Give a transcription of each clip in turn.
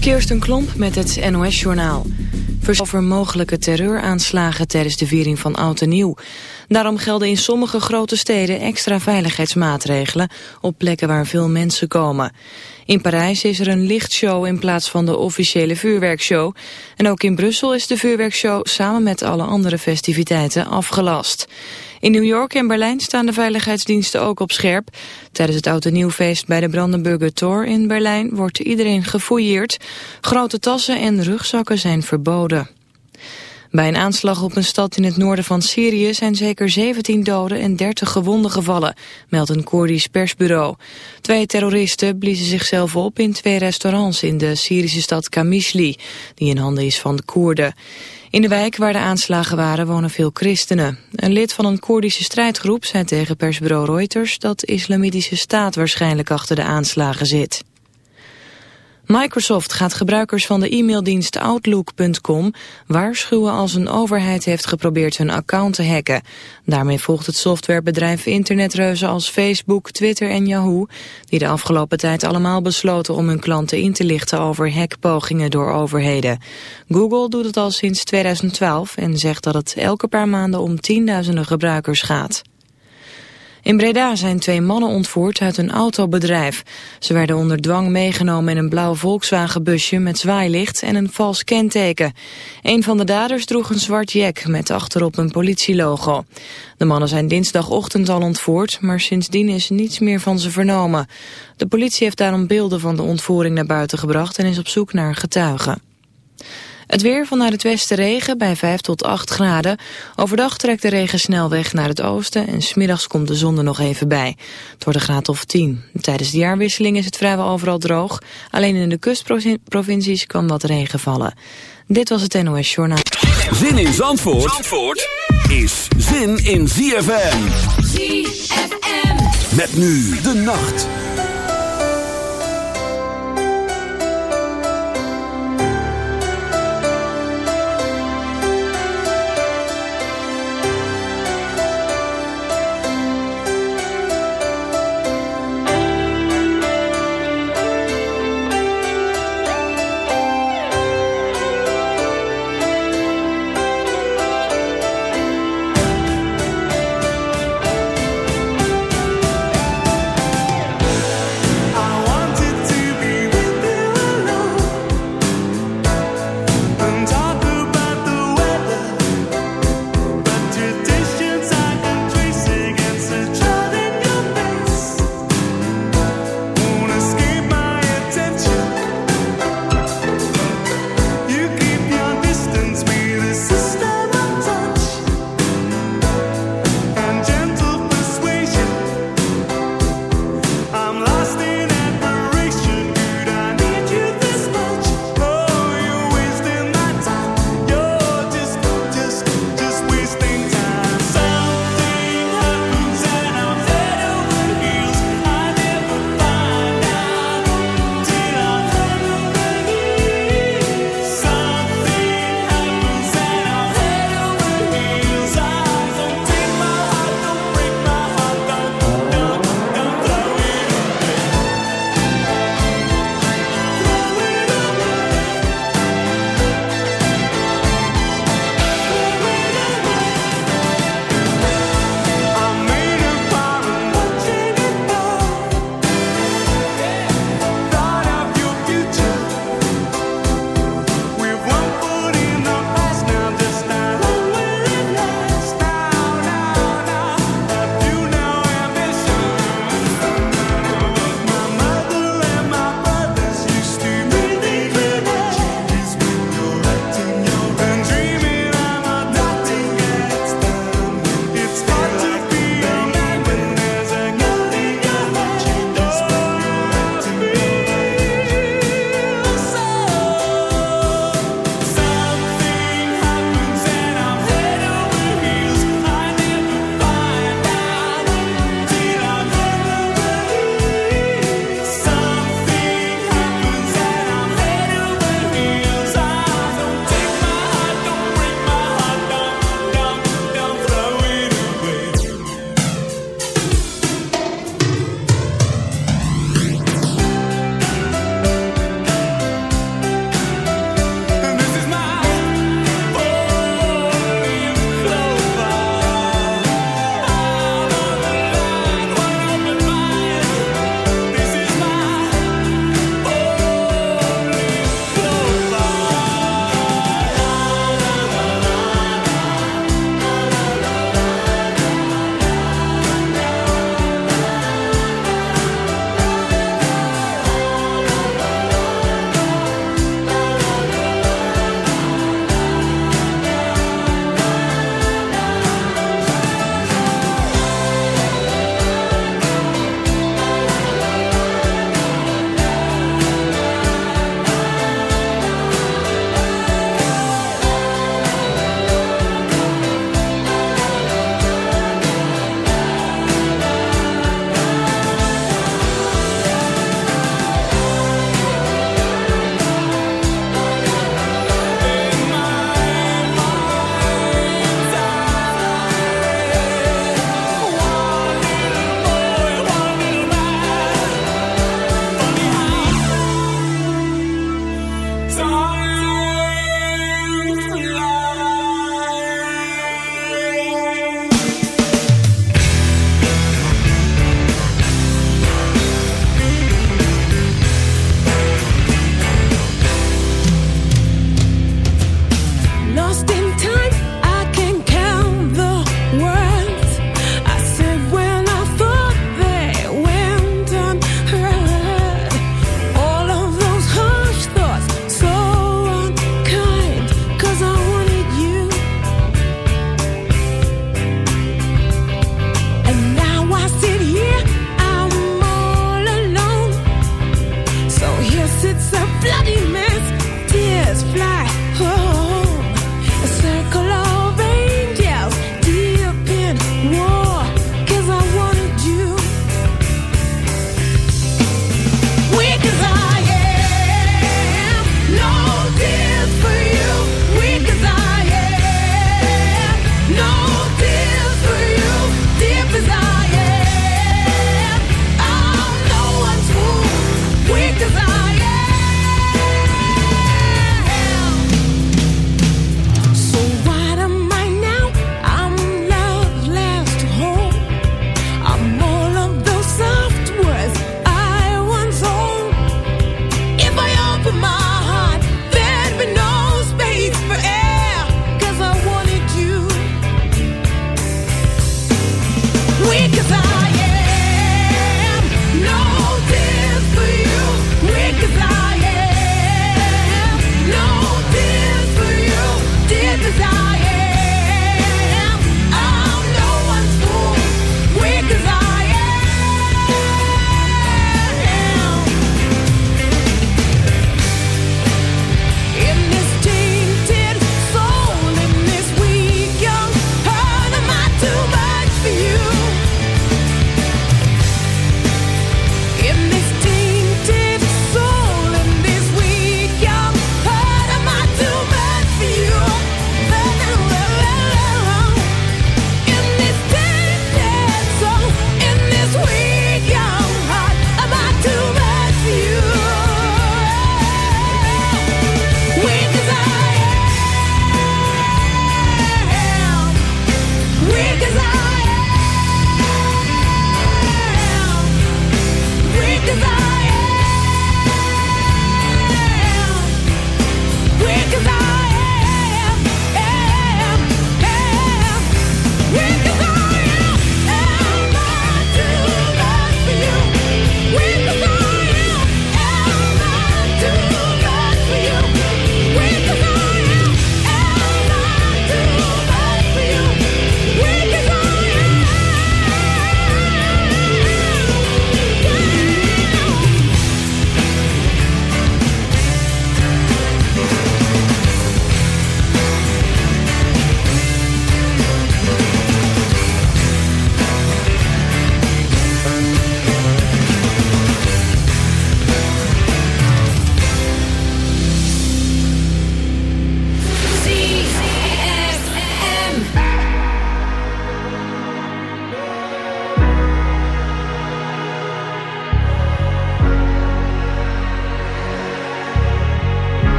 Kirsten Klomp met het NOS-journaal. Over mogelijke terreuraanslagen tijdens de viering van Oud en Nieuw. Daarom gelden in sommige grote steden extra veiligheidsmaatregelen... op plekken waar veel mensen komen. In Parijs is er een lichtshow in plaats van de officiële vuurwerkshow. En ook in Brussel is de vuurwerkshow samen met alle andere festiviteiten afgelast. In New York en Berlijn staan de veiligheidsdiensten ook op scherp. Tijdens het Oud Nieuwfeest bij de Brandenburger Tor in Berlijn wordt iedereen gefouilleerd. Grote tassen en rugzakken zijn verboden. Bij een aanslag op een stad in het noorden van Syrië zijn zeker 17 doden en 30 gewonden gevallen, meldt een Koerdisch persbureau. Twee terroristen bliezen zichzelf op in twee restaurants in de Syrische stad Kamishli, die in handen is van de Koerden. In de wijk waar de aanslagen waren wonen veel christenen. Een lid van een Koerdische strijdgroep zei tegen persbureau Reuters dat islamitische staat waarschijnlijk achter de aanslagen zit. Microsoft gaat gebruikers van de e-maildienst Outlook.com waarschuwen als een overheid heeft geprobeerd hun account te hacken. Daarmee volgt het softwarebedrijf internetreuzen als Facebook, Twitter en Yahoo, die de afgelopen tijd allemaal besloten om hun klanten in te lichten over hackpogingen door overheden. Google doet het al sinds 2012 en zegt dat het elke paar maanden om tienduizenden gebruikers gaat. In Breda zijn twee mannen ontvoerd uit een autobedrijf. Ze werden onder dwang meegenomen in een blauw Volkswagenbusje met zwaailicht en een vals kenteken. Een van de daders droeg een zwart jack met achterop een politielogo. De mannen zijn dinsdagochtend al ontvoerd, maar sindsdien is niets meer van ze vernomen. De politie heeft daarom beelden van de ontvoering naar buiten gebracht en is op zoek naar getuigen. Het weer vanuit het westen regen bij 5 tot 8 graden. Overdag trekt de regen snel weg naar het oosten en smiddags komt de zon er nog even bij. Het wordt een graad of 10. Tijdens de jaarwisseling is het vrijwel overal droog. Alleen in de kustprovincies kan wat regen vallen. Dit was het NOS Journaal. Zin in Zandvoort, Zandvoort is zin in ZFM. ZFM. Met nu de nacht.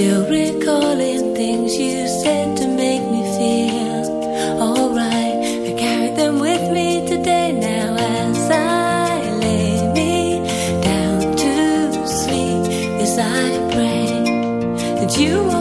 Still recalling things you said to make me feel alright. I carry them with me today now as I lay me down to sleep. As I pray that you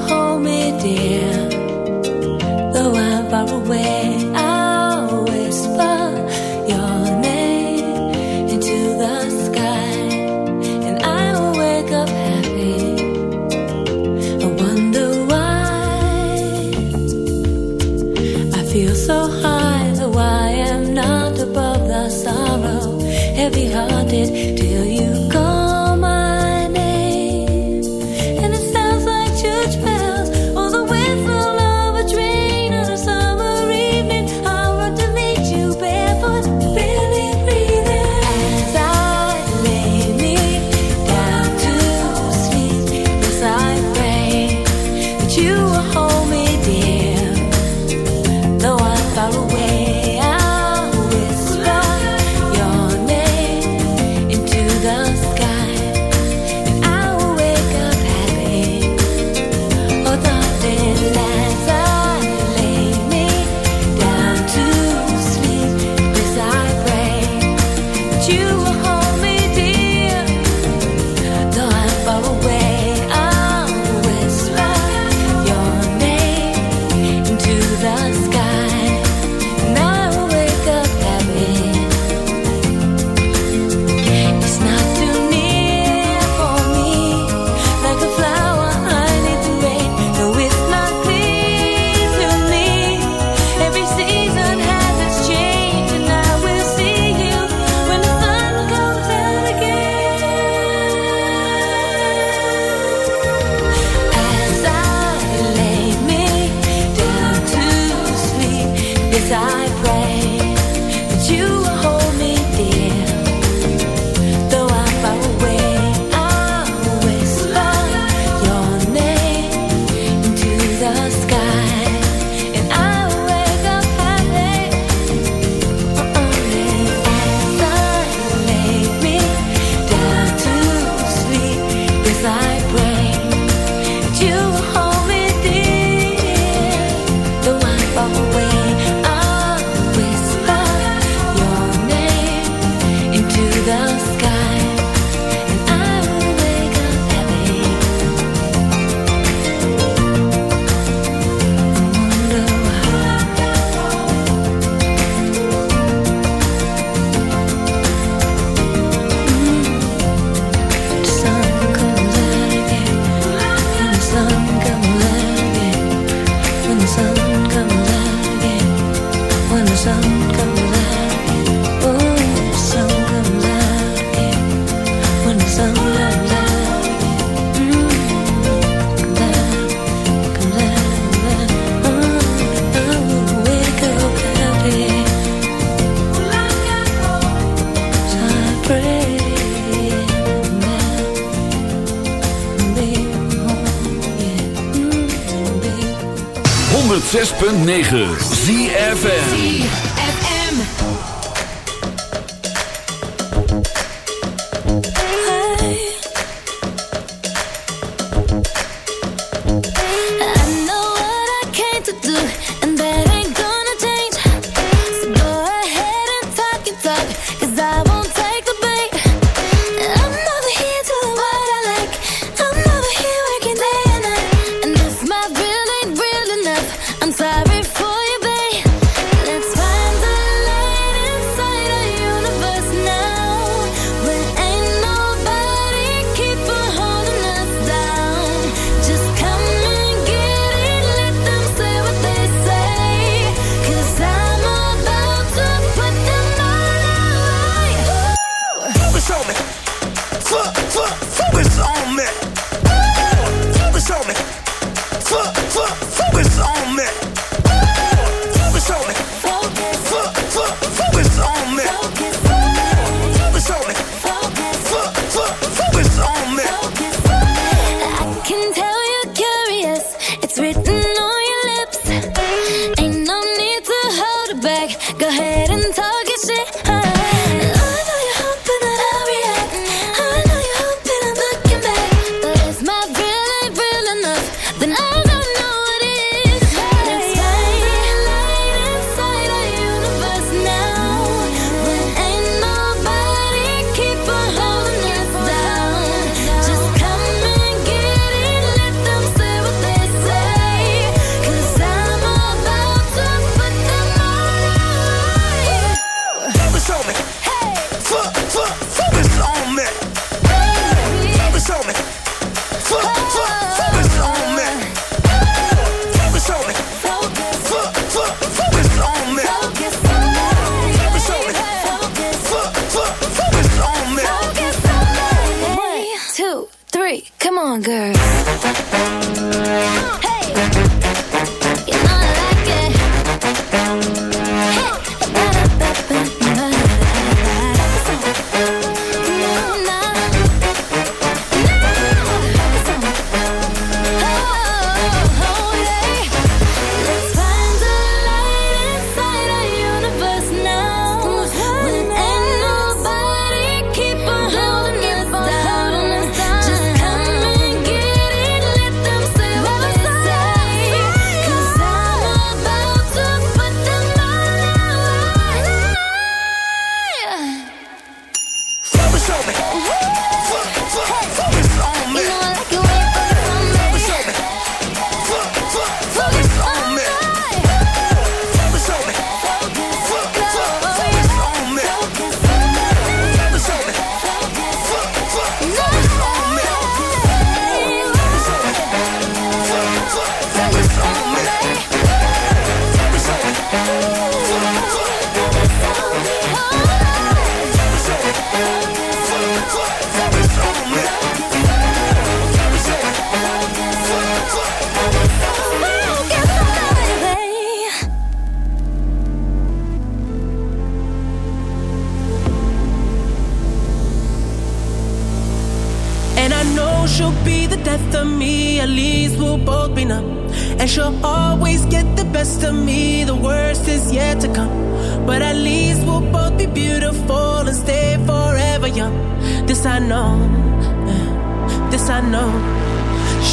free. Come on, girl.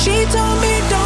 She told me don't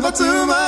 never too much.